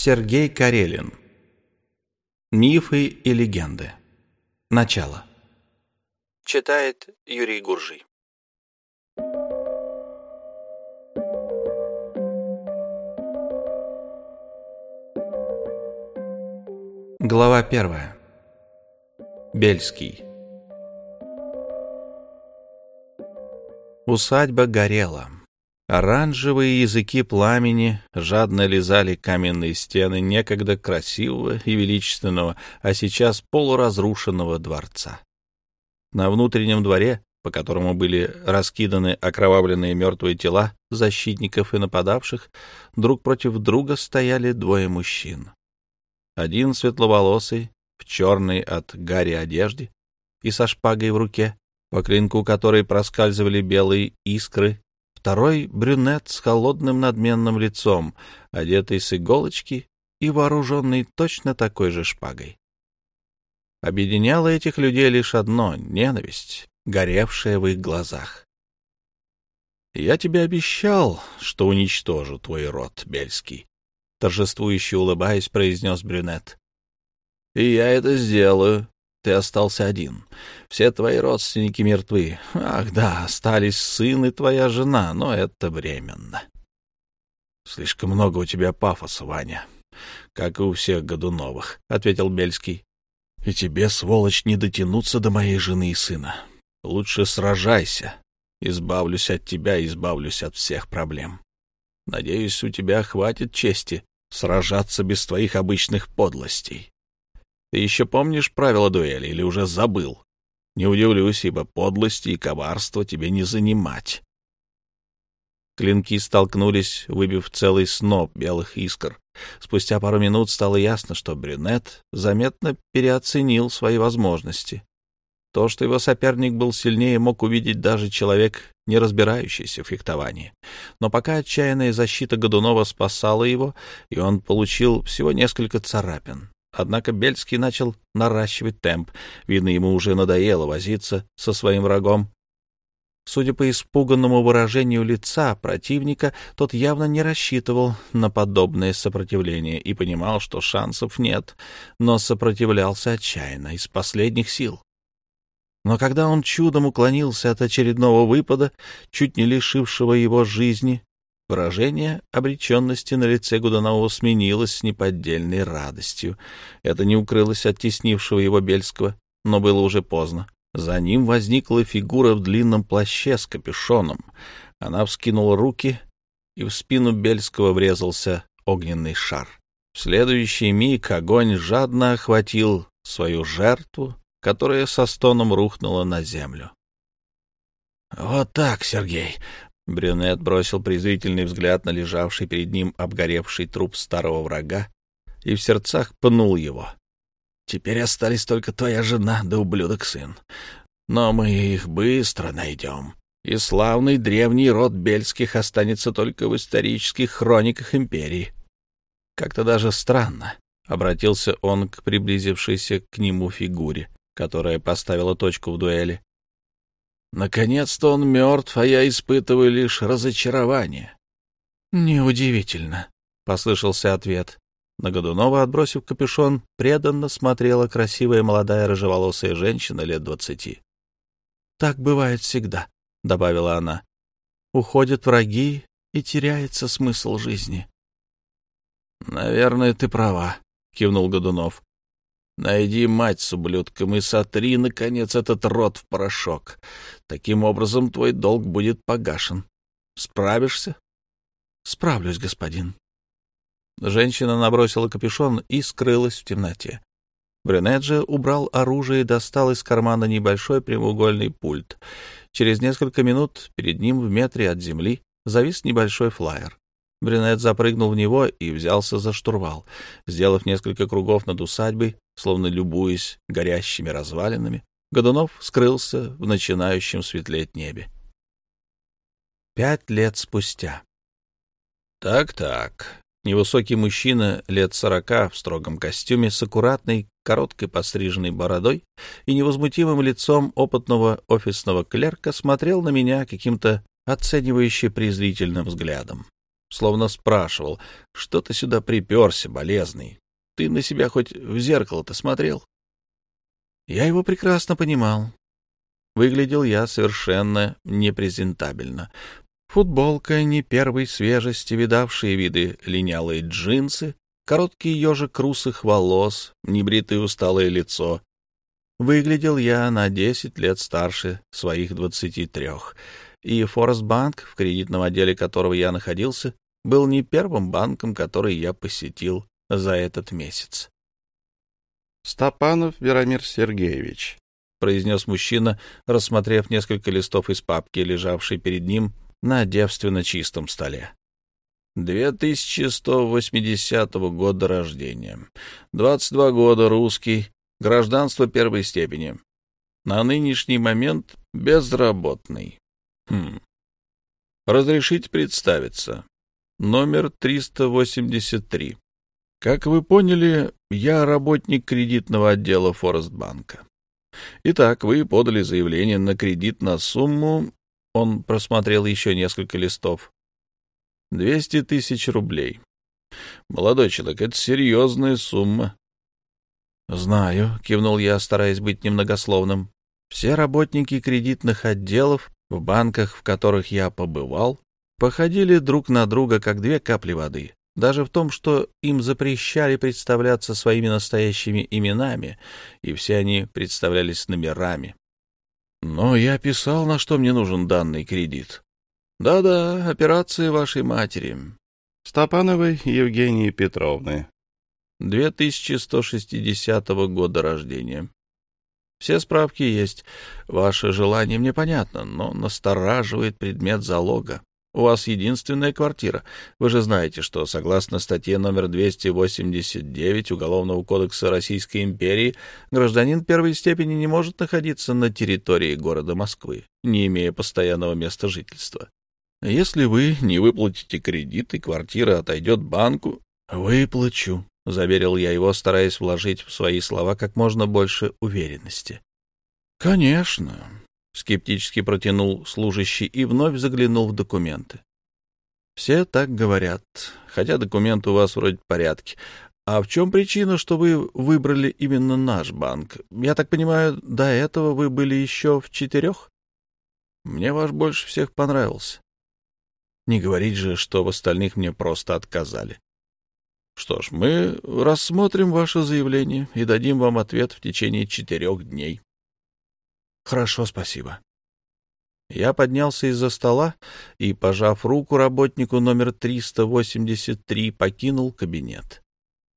Сергей Карелин. Мифы и легенды. Начало. Читает Юрий Гуржий. Глава первая. Бельский. Усадьба горела. Оранжевые языки пламени жадно лизали каменные стены некогда красивого и величественного, а сейчас полуразрушенного дворца. На внутреннем дворе, по которому были раскиданы окровавленные мертвые тела защитников и нападавших, друг против друга стояли двое мужчин. Один светловолосый, в черной от гари одежде и со шпагой в руке, по клинку которой проскальзывали белые искры Второй — брюнет с холодным надменным лицом, одетый с иголочки и вооруженный точно такой же шпагой. Объединяло этих людей лишь одно — ненависть, горевшая в их глазах. «Я тебе обещал, что уничтожу твой род, Бельский», — торжествующе улыбаясь, произнес брюнет. «И я это сделаю, ты остался один. Все твои родственники мертвы. Ах да, остались сын и твоя жена, но это временно. Слишком много у тебя пафоса, Ваня, как и у всех Годуновых, — ответил Бельский. И тебе, сволочь, не дотянуться до моей жены и сына. Лучше сражайся. Избавлюсь от тебя и избавлюсь от всех проблем. Надеюсь, у тебя хватит чести сражаться без твоих обычных подлостей. Ты еще помнишь правила дуэли или уже забыл? Не удивлюсь, ибо подлости и коварства тебе не занимать. Клинки столкнулись, выбив целый сноп белых искр. Спустя пару минут стало ясно, что брюнет заметно переоценил свои возможности. То, что его соперник был сильнее, мог увидеть даже человек, не разбирающийся в фехтовании. Но пока отчаянная защита Годунова спасала его, и он получил всего несколько царапин. Однако Бельский начал наращивать темп. Видно, ему уже надоело возиться со своим врагом. Судя по испуганному выражению лица противника, тот явно не рассчитывал на подобное сопротивление и понимал, что шансов нет, но сопротивлялся отчаянно, из последних сил. Но когда он чудом уклонился от очередного выпада, чуть не лишившего его жизни, Выражение обреченности на лице Гудунова сменилось с неподдельной радостью. Это не укрылось от теснившего его Бельского, но было уже поздно. За ним возникла фигура в длинном плаще с капюшоном. Она вскинула руки, и в спину Бельского врезался огненный шар. В следующий миг огонь жадно охватил свою жертву, которая со стоном рухнула на землю. — Вот так, Сергей, Брюнет бросил презрительный взгляд на лежавший перед ним обгоревший труп старого врага и в сердцах пнул его. «Теперь остались только твоя жена да ублюдок-сын. Но мы их быстро найдем, и славный древний род Бельских останется только в исторических хрониках империи». Как-то даже странно обратился он к приблизившейся к нему фигуре, которая поставила точку в дуэли. Наконец-то он мертв, а я испытываю лишь разочарование. — Неудивительно, — послышался ответ. На Годунова, отбросив капюшон, преданно смотрела красивая молодая рыжеволосая женщина лет двадцати. — Так бывает всегда, — добавила она. — Уходят враги, и теряется смысл жизни. — Наверное, ты права, — кивнул Годунов. Найди мать с ублюдком и сотри, наконец, этот рот в порошок. Таким образом, твой долг будет погашен. Справишься? — Справлюсь, господин. Женщина набросила капюшон и скрылась в темноте. Брюнет же убрал оружие и достал из кармана небольшой прямоугольный пульт. Через несколько минут перед ним в метре от земли завис небольшой флайер. Брюнет запрыгнул в него и взялся за штурвал. Сделав несколько кругов над усадьбой, словно любуясь горящими развалинами, Годунов скрылся в начинающем светлеть небе. Пять лет спустя. Так-так. Невысокий мужчина лет сорока в строгом костюме с аккуратной, короткой подстриженной бородой и невозмутимым лицом опытного офисного клерка смотрел на меня каким-то оценивающе презрительным взглядом. словно спрашивал, что ты сюда приперся, болезный? Ты на себя хоть в зеркало-то смотрел? Я его прекрасно понимал. Выглядел я совершенно непрезентабельно. Футболка не первой свежести, видавшие виды линялые джинсы, короткий ежик русых волос, небритое усталое лицо. Выглядел я на десять лет старше своих двадцати трех, и Форестбанк, в кредитном отделе которого я находился, был не первым банком, который я посетил за этот месяц. «Стопанов Веромир Сергеевич», — произнес мужчина, рассмотрев несколько листов из папки, лежавшей перед ним на девственно чистом столе. 2180 года рождения. 22 года, русский, гражданство первой степени. На нынешний момент безработный. Хм. Разрешите представиться. Номер 383. Как вы поняли, я работник кредитного отдела Форестбанка. Итак, вы подали заявление на кредит на сумму он просмотрел еще несколько листов. «Двести тысяч рублей. Молодой человек, это серьезная сумма». «Знаю», — кивнул я, стараясь быть немногословным. «Все работники кредитных отделов в банках, в которых я побывал, походили друг на друга, как две капли воды. Даже в том, что им запрещали представляться своими настоящими именами, и все они представлялись номерами. Но я писал, на что мне нужен данный кредит. Да-да, операции вашей матери. Стопановой Евгении Петровны. 2160 года рождения. Все справки есть. Ваше желание мне понятно, но настораживает предмет залога. У вас единственная квартира. Вы же знаете, что, согласно статье номер 289 Уголовного кодекса Российской империи, гражданин первой степени не может находиться на территории города Москвы, не имея постоянного места жительства. Если вы не выплатите кредит, и квартира отойдет банку... — Выплачу, — заверил я его, стараясь вложить в свои слова как можно больше уверенности. — Конечно, скептически протянул служащий и вновь заглянул в документы. Все так говорят, хотя документы у вас вроде в порядке. А в чем причина, что вы выбрали именно наш банк? Я так понимаю, до этого вы были еще в четырех? Мне ваш больше всех понравился. Не говорить же, что в остальных мне просто отказали. Что ж, мы рассмотрим ваше заявление и дадим вам ответ в течение четырех дней. Хорошо, спасибо. Я поднялся из-за стола и, пожав руку работнику номер 383, покинул кабинет.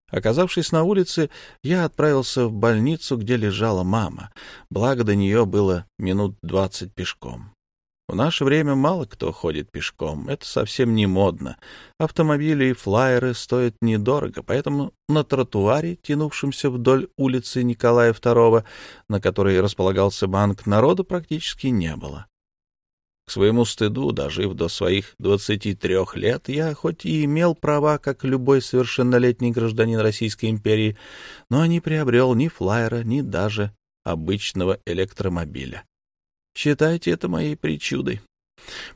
Оказавшись на улице, я отправился в больницу, где лежала мама, благо до нее было минут двадцать пешком. В наше время мало кто ходит пешком, это совсем не модно. Автомобили и флайеры стоят недорого, поэтому на тротуаре, тянувшемся вдоль улицы Николая II, на которой располагался банк, народа практически не было. К своему стыду, дожив до своих двадцати трех лет, я хоть и имел права, как любой совершеннолетний гражданин Российской империи, но не приобрел ни флайера, ни даже обычного электромобиля. Считайте это моей причудой.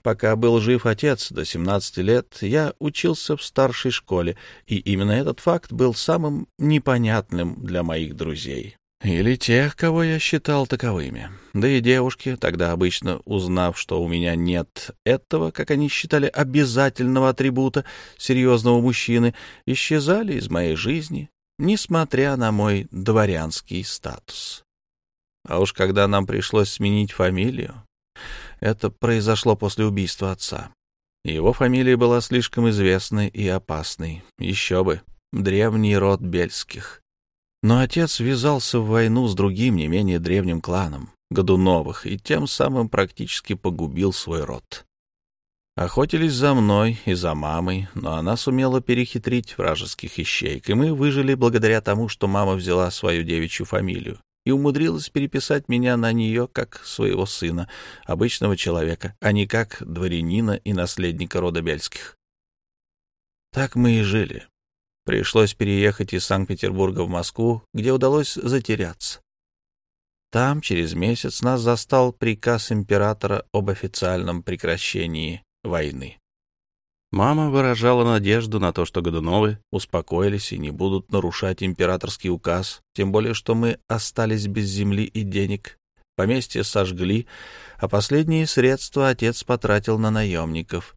Пока был жив отец до 17 лет, я учился в старшей школе, и именно этот факт был самым непонятным для моих друзей. Или тех, кого я считал таковыми. Да и девушки, тогда обычно узнав, что у меня нет этого, как они считали, обязательного атрибута серьезного мужчины, исчезали из моей жизни, несмотря на мой дворянский статус. А уж когда нам пришлось сменить фамилию, это произошло после убийства отца. Его фамилия была слишком известной и опасной. Еще бы, древний род Бельских. Но отец ввязался в войну с другим, не менее древним кланом, Годуновых, и тем самым практически погубил свой род. Охотились за мной и за мамой, но она сумела перехитрить вражеских ищейк, и мы выжили благодаря тому, что мама взяла свою девичью фамилию и умудрилась переписать меня на нее как своего сына, обычного человека, а не как дворянина и наследника рода Бельских. Так мы и жили. Пришлось переехать из Санкт-Петербурга в Москву, где удалось затеряться. Там через месяц нас застал приказ императора об официальном прекращении войны. Мама выражала надежду на то, что Годуновы успокоились и не будут нарушать императорский указ, тем более что мы остались без земли и денег. Поместье сожгли, а последние средства отец потратил на наемников.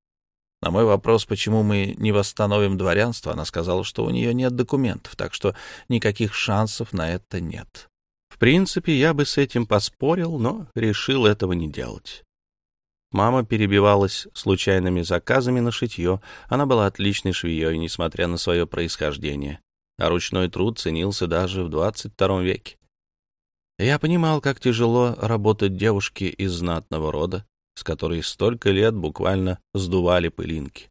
На мой вопрос, почему мы не восстановим дворянство, она сказала, что у нее нет документов, так что никаких шансов на это нет. В принципе, я бы с этим поспорил, но решил этого не делать. Мама перебивалась случайными заказами на шитье. Она была отличной швеей, несмотря на свое происхождение. А ручной труд ценился даже в 22 веке. Я понимал, как тяжело работать девушке из знатного рода, с которой столько лет буквально сдували пылинки.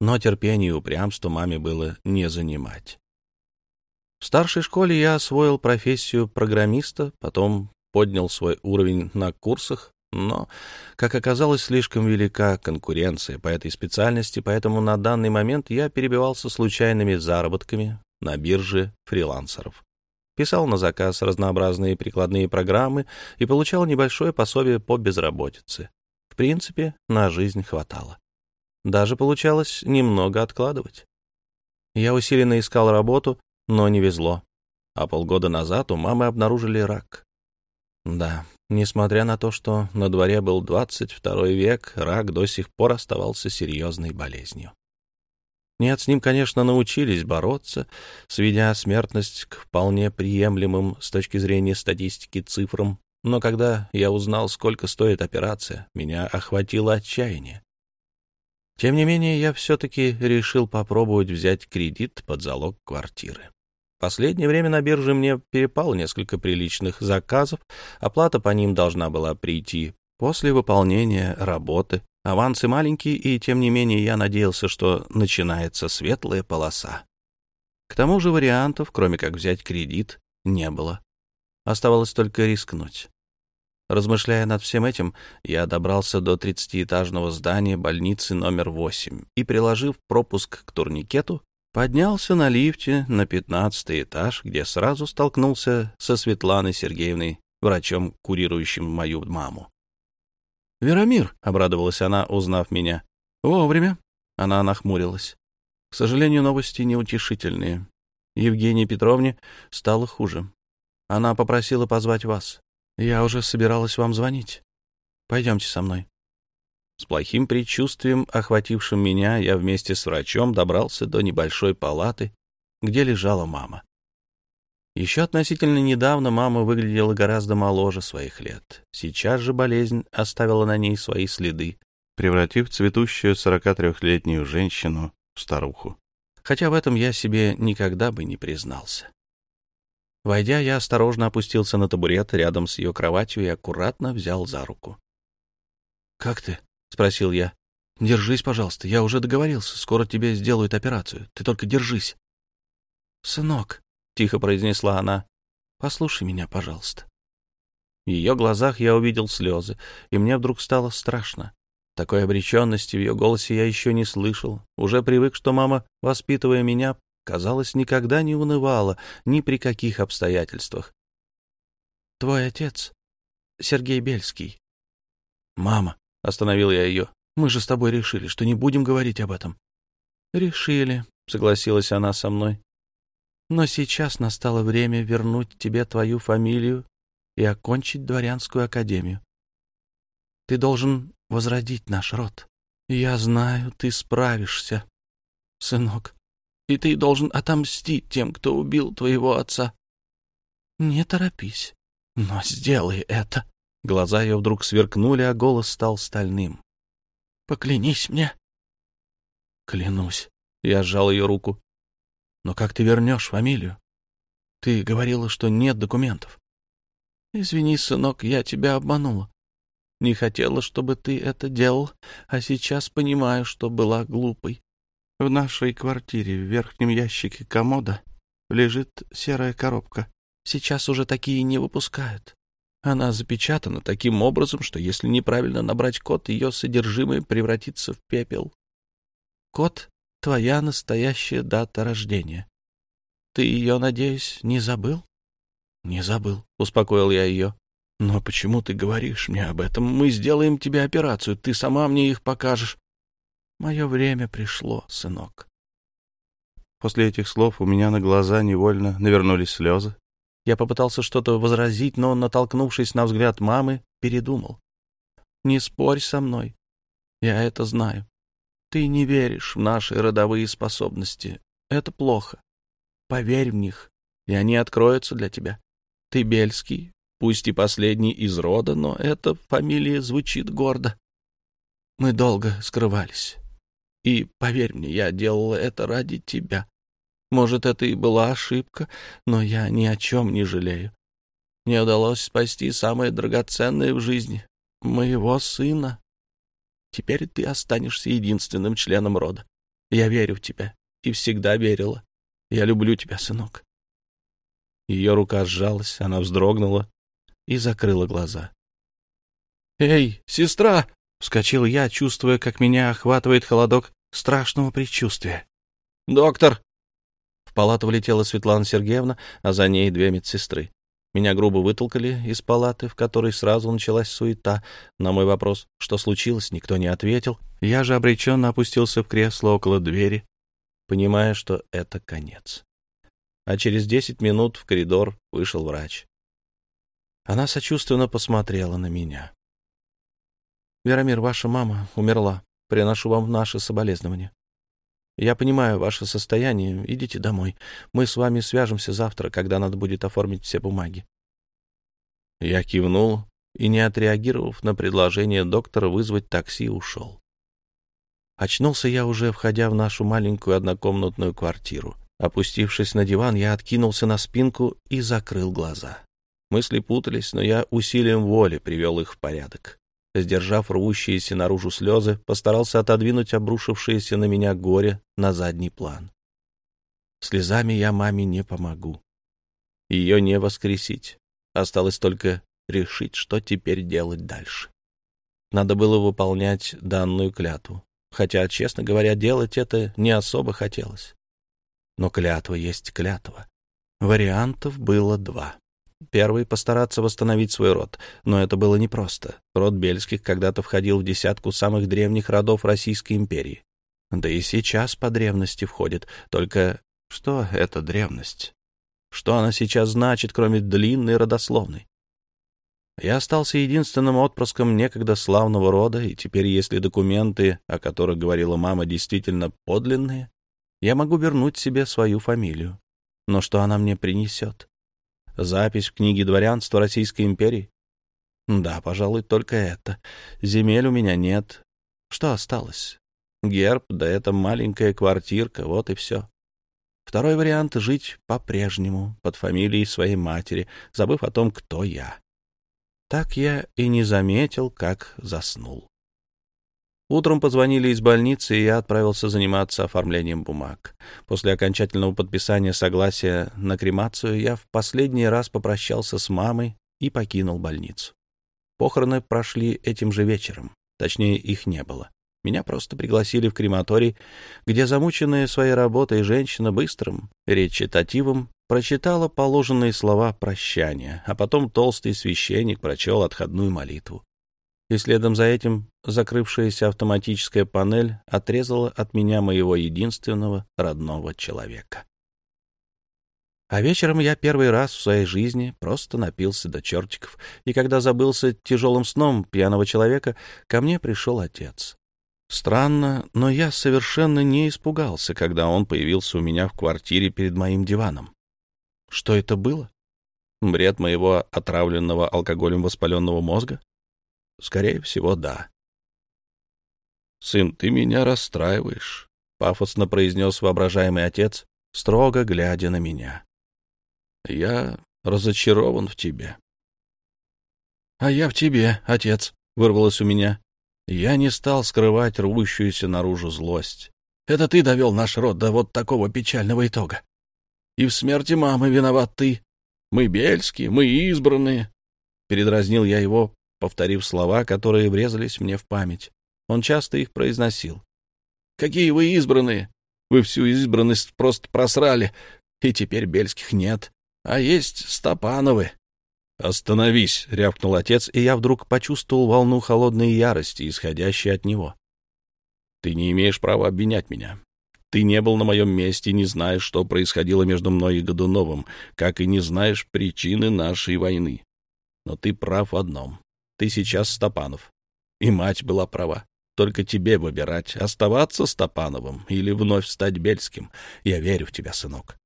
Но терпение и упрямство маме было не занимать. В старшей школе я освоил профессию программиста, потом поднял свой уровень на курсах, но, как оказалось, слишком велика конкуренция по этой специальности, поэтому на данный момент я перебивался случайными заработками на бирже фрилансеров. Писал на заказ разнообразные прикладные программы и получал небольшое пособие по безработице. В принципе, на жизнь хватало. Даже получалось немного откладывать. Я усиленно искал работу, но не везло. А полгода назад у мамы обнаружили рак. Да, Несмотря на то, что на дворе был 22 век, рак до сих пор оставался серьезной болезнью. Нет, с ним, конечно, научились бороться, сведя смертность к вполне приемлемым с точки зрения статистики цифрам, но когда я узнал, сколько стоит операция, меня охватило отчаяние. Тем не менее, я все-таки решил попробовать взять кредит под залог квартиры. Последнее время на бирже мне перепало несколько приличных заказов, оплата по ним должна была прийти после выполнения работы. Авансы маленькие, и тем не менее я надеялся, что начинается светлая полоса. К тому же вариантов, кроме как взять кредит, не было. Оставалось только рискнуть. Размышляя над всем этим, я добрался до тридцатиэтажного здания больницы номер восемь и, приложив пропуск к турникету, Поднялся на лифте на пятнадцатый этаж, где сразу столкнулся со Светланой Сергеевной, врачом, курирующим мою маму. «Веромир», — обрадовалась она, узнав меня. «Вовремя». Она нахмурилась. К сожалению, новости неутешительные. Евгении Петровне стало хуже. Она попросила позвать вас. Я уже собиралась вам звонить. Пойдемте со мной. С плохим предчувствием, охватившим меня, я вместе с врачом добрался до небольшой палаты, где лежала мама. Еще относительно недавно мама выглядела гораздо моложе своих лет. Сейчас же болезнь оставила на ней свои следы, превратив цветущую 43-летнюю женщину в старуху. Хотя в этом я себе никогда бы не признался. Войдя, я осторожно опустился на табурет рядом с ее кроватью и аккуратно взял за руку. «Как ты?» — спросил я. «Держись, пожалуйста, я уже договорился, скоро тебе сделают операцию, ты только держись». «Сынок», — тихо произнесла она, — «послушай меня, пожалуйста». В ее глазах я увидел слезы, и мне вдруг стало страшно. Такой обреченности в ее голосе я еще не слышал. Уже привык, что мама, воспитывая меня, казалось, никогда не унывала ни при каких обстоятельствах. «Твой отец, Сергей Бельский». «Мама», — остановил я ее. «Мы же с тобой решили, что не будем говорить об этом». «Решили», — согласилась она со мной. «Но сейчас настало время вернуть тебе твою фамилию и окончить дворянскую академию. Ты должен возродить наш род. Я знаю, ты справишься, сынок, и ты должен отомстить тем, кто убил твоего отца. Не торопись, но сделай это». Глаза ее вдруг сверкнули, а голос стал стальным. «Поклянись мне!» «Клянусь!» — я сжал ее руку. «Но как ты вернешь фамилию? Ты говорила, что нет документов». «Извини, сынок, я тебя обманула. Не хотела, чтобы ты это делал, а сейчас понимаю, что была глупой. В нашей квартире в верхнем ящике комода лежит серая коробка. Сейчас уже такие не выпускают. Она запечатана таким образом, что если неправильно набрать код, ее содержимое превратится в пепел. Код — твоя настоящая дата рождения. Ты ее, надеюсь, не забыл? — Не забыл, — успокоил я ее. — Но почему ты говоришь мне об этом? Мы сделаем тебе операцию, ты сама мне их покажешь. — Мое время пришло, сынок. После этих слов у меня на глаза невольно навернулись слезы. Я попытался что-то возразить, но, натолкнувшись на взгляд мамы, передумал. «Не спорь со мной. Я это знаю. Ты не веришь в наши родовые способности. Это плохо. Поверь в них, и они откроются для тебя. Ты Бельский, пусть и последний из рода, но эта фамилия звучит гордо. Мы долго скрывались. И, поверь мне, я делала это ради тебя. Может, это и была ошибка, но я ни о чем не жалею. Мне удалось спасти самое драгоценное в жизни — моего сына. Теперь ты останешься единственным членом рода. Я верю в тебя и всегда верила. Я люблю тебя, сынок. Ее рука сжалась, она вздрогнула и закрыла глаза. «Эй, сестра!» — вскочил я, чувствуя, как меня охватывает холодок страшного предчувствия. «Доктор!» В палату влетела Светлана Сергеевна, а за ней две медсестры. Меня грубо вытолкали из палаты, в которой сразу началась суета. На мой вопрос, что случилось, никто не ответил. Я же обреченно опустился в кресло около двери, понимая, что это конец. А через десять минут в коридор вышел врач. Она сочувственно посмотрела на меня. «Веромир, ваша мама умерла. Приношу вам наши соболезнования. Я понимаю ваше состояние. Идите домой. Мы с вами свяжемся завтра, когда надо будет оформить все бумаги. Я кивнул и, не отреагировав на предложение доктора вызвать такси, ушел. Очнулся я уже, входя в нашу маленькую однокомнатную квартиру. Опустившись на диван, я откинулся на спинку и закрыл глаза. Мысли путались, но я усилием воли привел их в порядок сдержав рвущиеся наружу слезы, постарался отодвинуть обрушившееся на меня горе на задний план. Слезами я маме не помогу. Ее не воскресить. Осталось только решить, что теперь делать дальше. Надо было выполнять данную клятву, хотя, честно говоря, делать это не особо хотелось. Но клятва есть клятва. Вариантов было два. Первый — постараться восстановить свой род, но это было непросто. Род Бельских когда-то входил в десятку самых древних родов Российской империи. Да и сейчас по древности входит. Только что это древность? Что она сейчас значит, кроме длинной родословной? Я остался единственным отпрыском некогда славного рода, и теперь, если документы, о которых говорила мама, действительно подлинные, я могу вернуть себе свою фамилию. Но что она мне принесет? Запись в книге дворянства Российской империи? Да, пожалуй, только это. Земель у меня нет. Что осталось? Герб, да это маленькая квартирка, вот и все. Второй вариант — жить по-прежнему, под фамилией своей матери, забыв о том, кто я. Так я и не заметил, как заснул. Утром позвонили из больницы, и я отправился заниматься оформлением бумаг. После окончательного подписания согласия на кремацию я в последний раз попрощался с мамой и покинул больницу. Похороны прошли этим же вечером, точнее, их не было. Меня просто пригласили в крематорий, где замученная своей работой женщина быстрым речитативом прочитала положенные слова прощания, а потом толстый священник прочел отходную молитву и следом за этим закрывшаяся автоматическая панель отрезала от меня моего единственного родного человека. А вечером я первый раз в своей жизни просто напился до чертиков, и когда забылся тяжелым сном пьяного человека, ко мне пришел отец. Странно, но я совершенно не испугался, когда он появился у меня в квартире перед моим диваном. Что это было? Бред моего отравленного алкоголем воспаленного мозга? Скорее всего, да. «Сын, ты меня расстраиваешь», — пафосно произнес воображаемый отец, строго глядя на меня. «Я разочарован в тебе». «А я в тебе, отец», — вырвалось у меня. Я не стал скрывать рвущуюся наружу злость. «Это ты довел наш род до вот такого печального итога. И в смерти мамы виноват ты. Мы бельские, мы избранные». Передразнил я его, повторив слова, которые врезались мне в память. Он часто их произносил. «Какие вы избранные! Вы всю избранность просто просрали, и теперь Бельских нет, а есть Стопановы». «Остановись!» — рявкнул отец, и я вдруг почувствовал волну холодной ярости, исходящей от него. Ты не имеешь права обвинять меня. Ты не был на моем месте не знаешь, что происходило между мной и Годуновым, как и не знаешь причины нашей войны. Но ты прав в одном. Ты сейчас Стопанов. И мать была права. Только тебе выбирать, оставаться Стопановым или вновь стать Бельским. Я верю в тебя, сынок.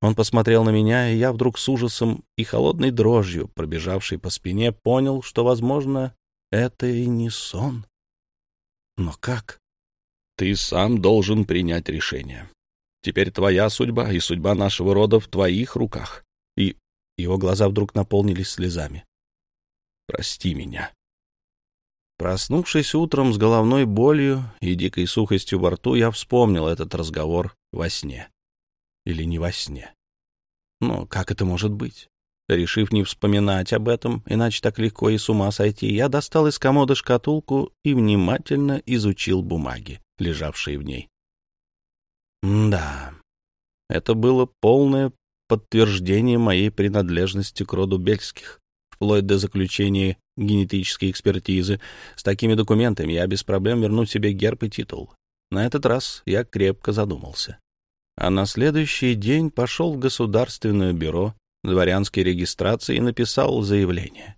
Он посмотрел на меня, и я вдруг с ужасом и холодной дрожью, пробежавшей по спине, понял, что, возможно, это и не сон. Но как? Ты сам должен принять решение. Теперь твоя судьба и судьба нашего рода в твоих руках. И его глаза вдруг наполнились слезами. Прости меня. Проснувшись утром с головной болью и дикой сухостью во рту, я вспомнил этот разговор во сне. Или не во сне. Но как это может быть? Решив не вспоминать об этом, иначе так легко и с ума сойти, я достал из комода шкатулку и внимательно изучил бумаги, лежавшие в ней. Да, это было полное подтверждение моей принадлежности к роду Бельских, вплоть до заключения генетической экспертизы. С такими документами я без проблем верну себе герб и титул. На этот раз я крепко задумался. А на следующий день пошел в Государственное бюро дворянской регистрации и написал заявление.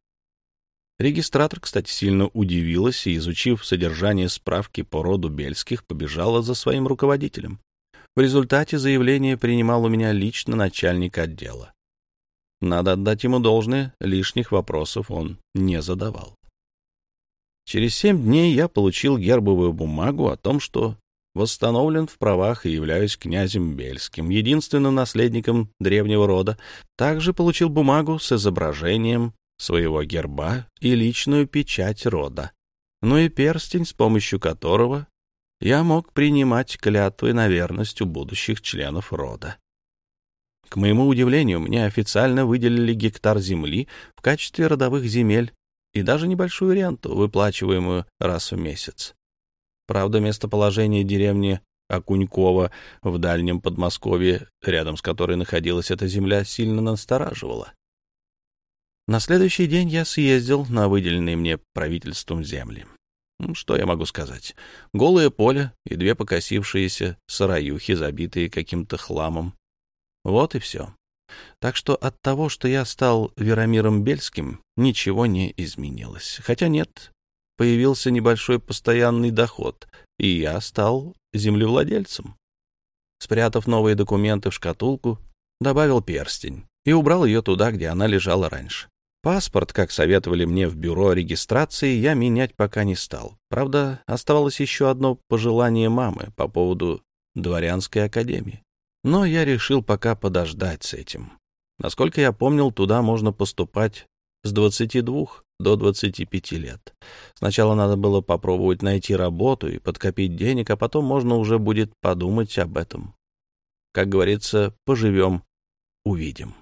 Регистратор, кстати, сильно удивилась и, изучив содержание справки по роду Бельских, побежала за своим руководителем. В результате заявление принимал у меня лично начальник отдела. Надо отдать ему должное, лишних вопросов он не задавал. Через семь дней я получил гербовую бумагу о том, что восстановлен в правах и являюсь князем Бельским, единственным наследником древнего рода. Также получил бумагу с изображением своего герба и личную печать рода, ну и перстень, с помощью которого я мог принимать клятвы на верность у будущих членов рода. К моему удивлению, мне официально выделили гектар земли в качестве родовых земель и даже небольшую ренту, выплачиваемую раз в месяц. Правда, местоположение деревни Окунькова в дальнем Подмосковье, рядом с которой находилась эта земля, сильно настораживало. На следующий день я съездил на выделенные мне правительством земли. Что я могу сказать? Голое поле и две покосившиеся сараюхи, забитые каким-то хламом. Вот и все. Так что от того, что я стал Веромиром Бельским, ничего не изменилось. Хотя нет, появился небольшой постоянный доход, и я стал землевладельцем. Спрятав новые документы в шкатулку, добавил перстень и убрал ее туда, где она лежала раньше. Паспорт, как советовали мне в бюро регистрации, я менять пока не стал. Правда, оставалось еще одно пожелание мамы по поводу дворянской академии. Но я решил пока подождать с этим. Насколько я помнил, туда можно поступать с 22 до 25 лет. Сначала надо было попробовать найти работу и подкопить денег, а потом можно уже будет подумать об этом. Как говорится, поживем — увидим.